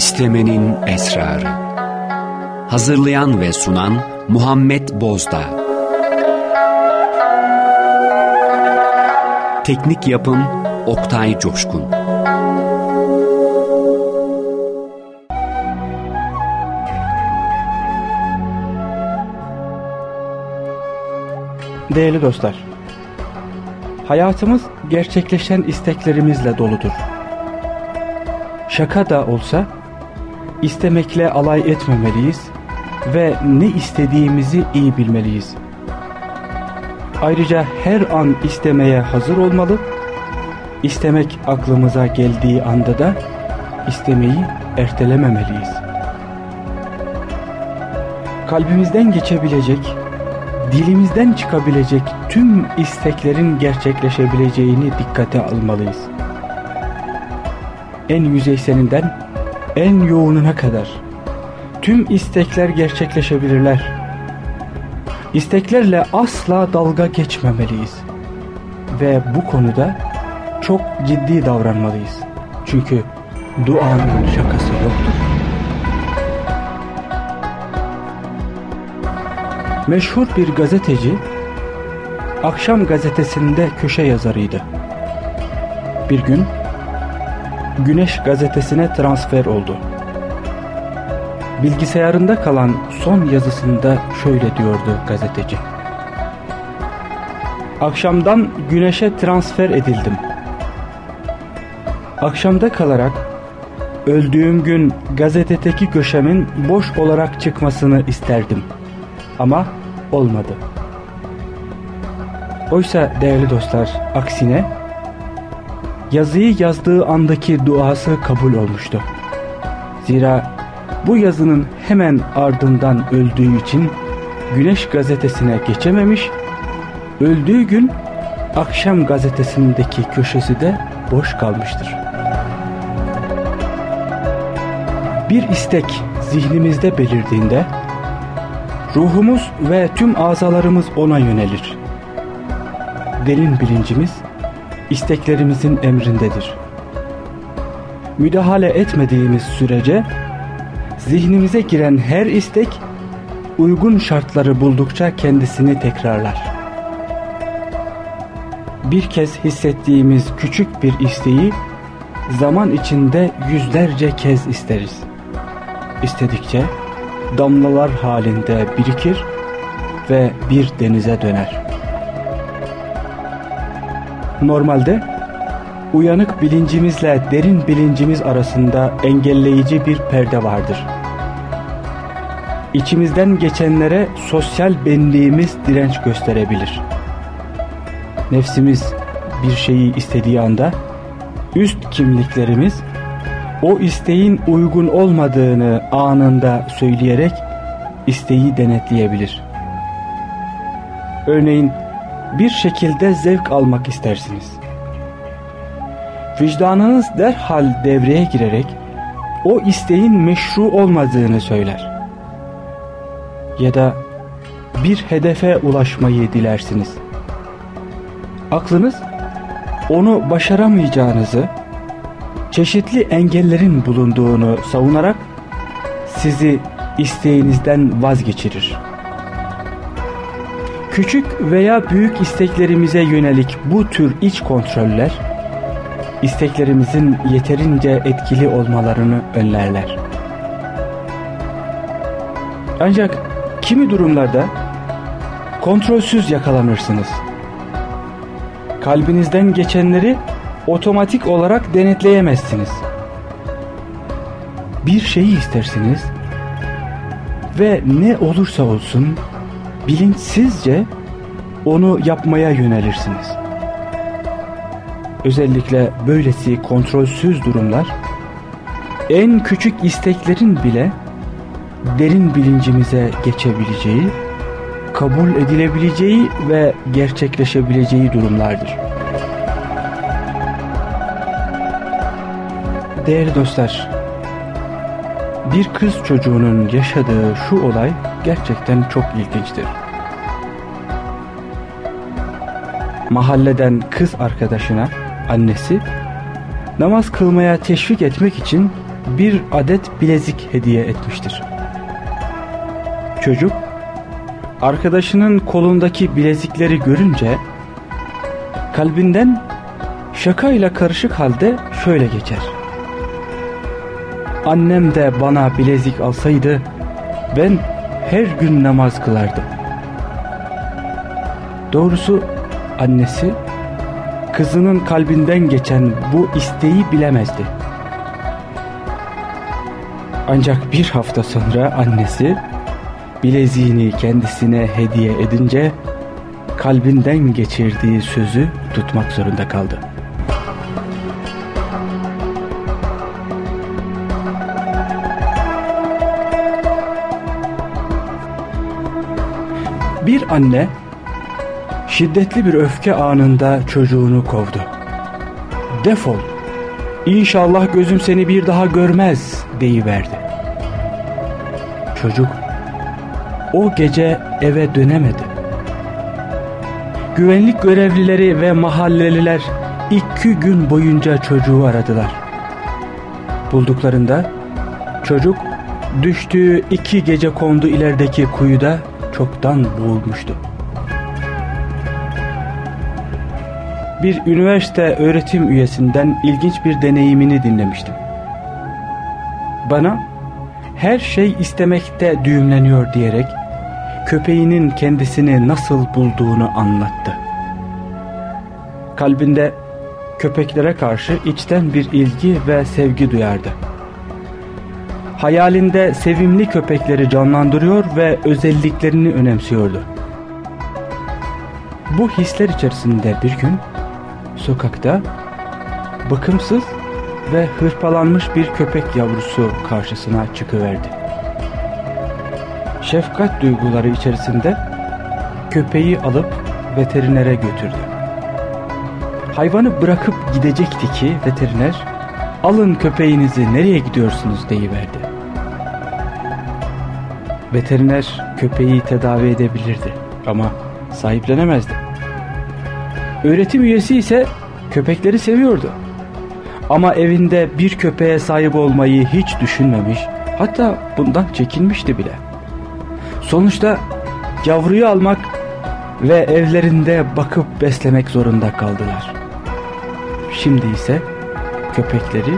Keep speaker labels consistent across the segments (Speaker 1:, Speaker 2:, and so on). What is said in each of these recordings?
Speaker 1: İstemenin Esrarı. Hazırlayan ve sunan Muhammed Bozdağ. Teknik Yapım Oktay Coşkun.
Speaker 2: Değerli dostlar, hayatımız gerçekleşen isteklerimizle doludur. Şaka da olsa istemekle alay etmemeliyiz ve ne istediğimizi iyi bilmeliyiz. Ayrıca her an istemeye hazır olmalı, istemek aklımıza geldiği anda da istemeyi ertelememeliyiz. Kalbimizden geçebilecek, dilimizden çıkabilecek tüm isteklerin gerçekleşebileceğini dikkate almalıyız. En yüzeyselinden en yoğununa kadar tüm istekler gerçekleşebilirler. İsteklerle asla dalga geçmemeliyiz. Ve bu konuda çok ciddi davranmalıyız. Çünkü duanın şakası yoktur. Meşhur bir gazeteci akşam gazetesinde köşe yazarıydı. Bir gün Güneş gazetesine transfer oldu. Bilgisayarında kalan son yazısında şöyle diyordu gazeteci. Akşamdan güneşe transfer edildim. Akşamda kalarak öldüğüm gün gazetedeki köşemin boş olarak çıkmasını isterdim. Ama olmadı. Oysa değerli dostlar aksine yazıyı yazdığı andaki duası kabul olmuştu. Zira bu yazının hemen ardından öldüğü için Güneş gazetesine geçememiş, öldüğü gün Akşam gazetesindeki köşesi de boş kalmıştır. Bir istek zihnimizde belirdiğinde ruhumuz ve tüm azalarımız ona yönelir. Derin bilincimiz isteklerimizin emrindedir. Müdahale etmediğimiz sürece zihnimize giren her istek uygun şartları buldukça kendisini tekrarlar. Bir kez hissettiğimiz küçük bir isteği zaman içinde yüzlerce kez isteriz. İstedikçe damlalar halinde birikir ve bir denize döner. Normalde uyanık bilincimizle derin bilincimiz arasında engelleyici bir perde vardır. İçimizden geçenlere sosyal benliğimiz direnç gösterebilir. Nefsimiz bir şeyi istediği anda üst kimliklerimiz o isteğin uygun olmadığını anında söyleyerek isteği denetleyebilir. Örneğin bir şekilde zevk almak istersiniz. Vicdanınız derhal devreye girerek o isteğin meşru olmadığını söyler. Ya da bir hedefe ulaşmayı dilersiniz. Aklınız onu başaramayacağınızı, çeşitli engellerin bulunduğunu savunarak sizi isteğinizden vazgeçirir. Küçük veya büyük isteklerimize yönelik bu tür iç kontroller, isteklerimizin yeterince etkili olmalarını önlerler. Ancak kimi durumlarda kontrolsüz yakalanırsınız. Kalbinizden geçenleri otomatik olarak denetleyemezsiniz. Bir şeyi istersiniz ve ne olursa olsun bilinçsizce onu yapmaya yönelirsiniz. Özellikle böylesi kontrolsüz durumlar en küçük isteklerin bile derin bilincimize geçebileceği, kabul edilebileceği ve gerçekleşebileceği durumlardır. Değerli dostlar, bir kız çocuğunun yaşadığı şu olay gerçekten çok ilginçtir. Mahalleden kız arkadaşına annesi namaz kılmaya teşvik etmek için bir adet bilezik hediye etmiştir. Çocuk arkadaşının kolundaki bilezikleri görünce kalbinden şakayla karışık halde şöyle geçer. Annem de bana bilezik alsaydı ben her gün namaz kılardım. Doğrusu annesi kızının kalbinden geçen bu isteği bilemezdi. Ancak bir hafta sonra annesi bileziğini kendisine hediye edince kalbinden geçirdiği sözü tutmak zorunda kaldı. Anne şiddetli bir öfke anında çocuğunu kovdu. Defol, İnşallah gözüm seni bir daha görmez deyiverdi. Çocuk o gece eve dönemedi. Güvenlik görevlileri ve mahalleliler iki gün boyunca çocuğu aradılar. Bulduklarında çocuk düştüğü iki gece kondu ilerideki kuyuda çoktan boğulmuştu. Bir üniversite öğretim üyesinden ilginç bir deneyimini dinlemiştim. Bana her şey istemekte düğümleniyor diyerek köpeğinin kendisini nasıl bulduğunu anlattı. Kalbinde köpeklere karşı içten bir ilgi ve sevgi duyardı. Hayalinde sevimli köpekleri canlandırıyor ve özelliklerini önemsiyordu. Bu hisler içerisinde bir gün sokakta bakımsız ve hırpalanmış bir köpek yavrusu karşısına çıkıverdi. Şefkat duyguları içerisinde köpeği alıp veterinere götürdü. Hayvanı bırakıp gidecekti ki veteriner alın köpeğinizi nereye gidiyorsunuz deyiverdi. Veteriner köpeği tedavi edebilirdi ama sahiplenemezdi. Öğretim üyesi ise köpekleri seviyordu. Ama evinde bir köpeğe sahip olmayı hiç düşünmemiş, hatta bundan çekinmişti bile. Sonuçta yavruyu almak ve evlerinde bakıp beslemek zorunda kaldılar. Şimdi ise köpekleri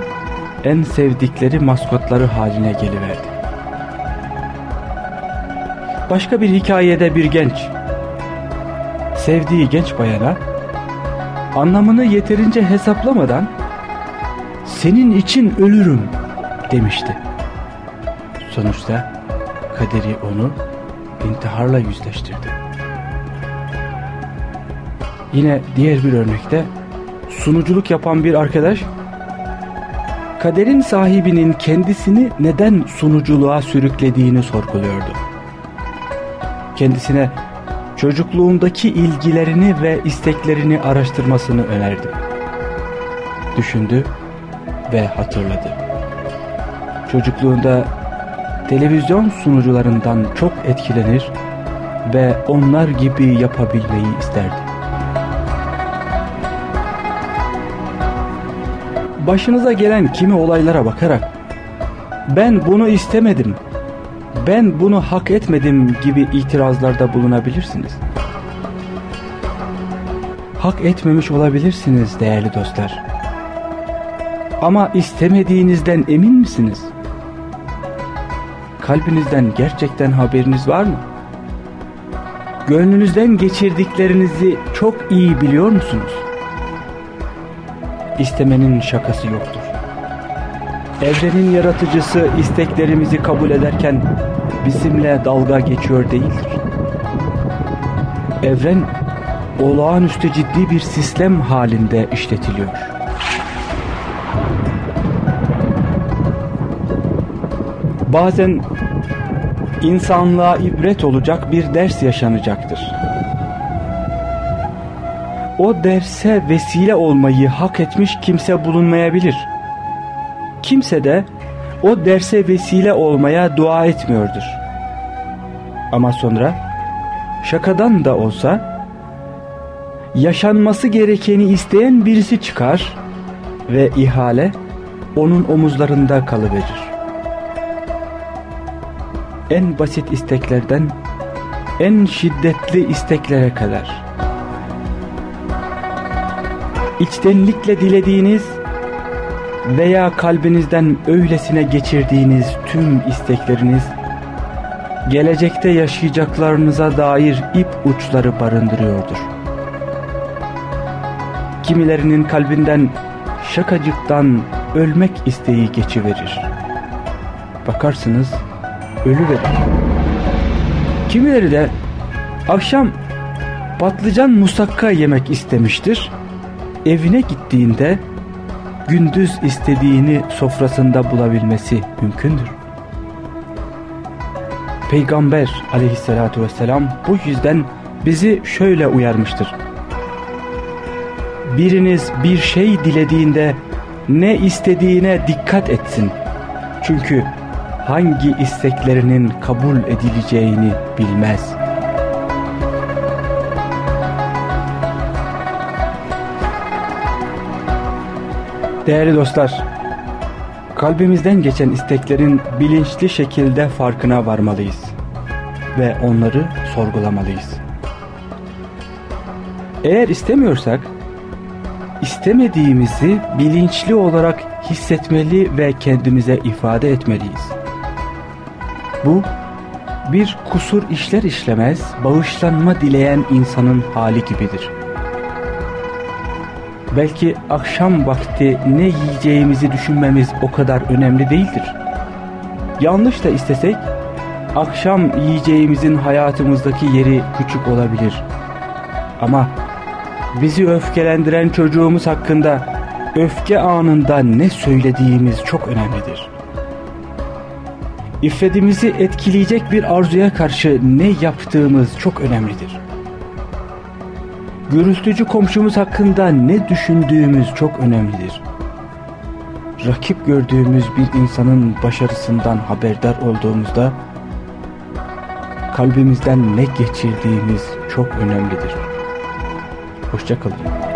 Speaker 2: en sevdikleri maskotları haline geliverdi. Başka bir hikayede bir genç sevdiği genç bayana anlamını yeterince hesaplamadan senin için ölürüm demişti. Sonuçta kaderi onu intiharla yüzleştirdi. Yine diğer bir örnekte sunuculuk yapan bir arkadaş kaderin sahibinin kendisini neden sunuculuğa sürüklediğini sorguluyordu. Kendisine çocukluğundaki ilgilerini ve isteklerini araştırmasını önerdim. Düşündü ve hatırladı. Çocukluğunda televizyon sunucularından çok etkilenir ve onlar gibi yapabilmeyi isterdi. Başınıza gelen kimi olaylara bakarak ben bunu istemedim ben bunu hak etmedim gibi itirazlarda bulunabilirsiniz. Hak etmemiş olabilirsiniz değerli dostlar. Ama istemediğinizden emin misiniz? Kalbinizden gerçekten haberiniz var mı? Gönlünüzden geçirdiklerinizi çok iyi biliyor musunuz? İstemenin şakası yoktur. Evrenin yaratıcısı isteklerimizi kabul ederken bizimle dalga geçiyor değildir. Evren olağanüstü ciddi bir sistem halinde işletiliyor. Bazen insanlığa ibret olacak bir ders yaşanacaktır. O derse vesile olmayı hak etmiş kimse bulunmayabilir. Kimse de o derse vesile olmaya dua etmiyordur. Ama sonra şakadan da olsa yaşanması gerekeni isteyen birisi çıkar ve ihale onun omuzlarında kalıverir. En basit isteklerden en şiddetli isteklere kadar. İçtenlikle dilediğiniz veya kalbinizden öylesine geçirdiğiniz tüm istekleriniz gelecekte yaşayacaklarınıza dair ip uçları barındırıyordur. Kimilerinin kalbinden şakacıktan ölmek isteği geçiverir. Bakarsınız ölüverir. Kimileri de akşam patlıcan musakka yemek istemiştir. Evine gittiğinde gündüz istediğini sofrasında bulabilmesi mümkündür. Peygamber aleyhissalatu vesselam bu yüzden bizi şöyle uyarmıştır. Biriniz bir şey dilediğinde ne istediğine dikkat etsin. Çünkü hangi isteklerinin kabul edileceğini bilmez. Değerli dostlar, kalbimizden geçen isteklerin bilinçli şekilde farkına varmalıyız ve onları sorgulamalıyız. Eğer istemiyorsak, istemediğimizi bilinçli olarak hissetmeli ve kendimize ifade etmeliyiz. Bu, bir kusur işler işlemez bağışlanma dileyen insanın hali gibidir. Belki akşam vakti ne yiyeceğimizi düşünmemiz o kadar önemli değildir. Yanlış da istesek, akşam yiyeceğimizin hayatımızdaki yeri küçük olabilir. Ama bizi öfkelendiren çocuğumuz hakkında öfke anında ne söylediğimiz çok önemlidir. İffetimizi etkileyecek bir arzuya karşı ne yaptığımız çok önemlidir. Gürültücü komşumuz hakkında ne düşündüğümüz çok önemlidir. Rakip gördüğümüz bir insanın başarısından haberdar olduğumuzda kalbimizden ne geçirdiğimiz çok önemlidir. Hoşçakalın.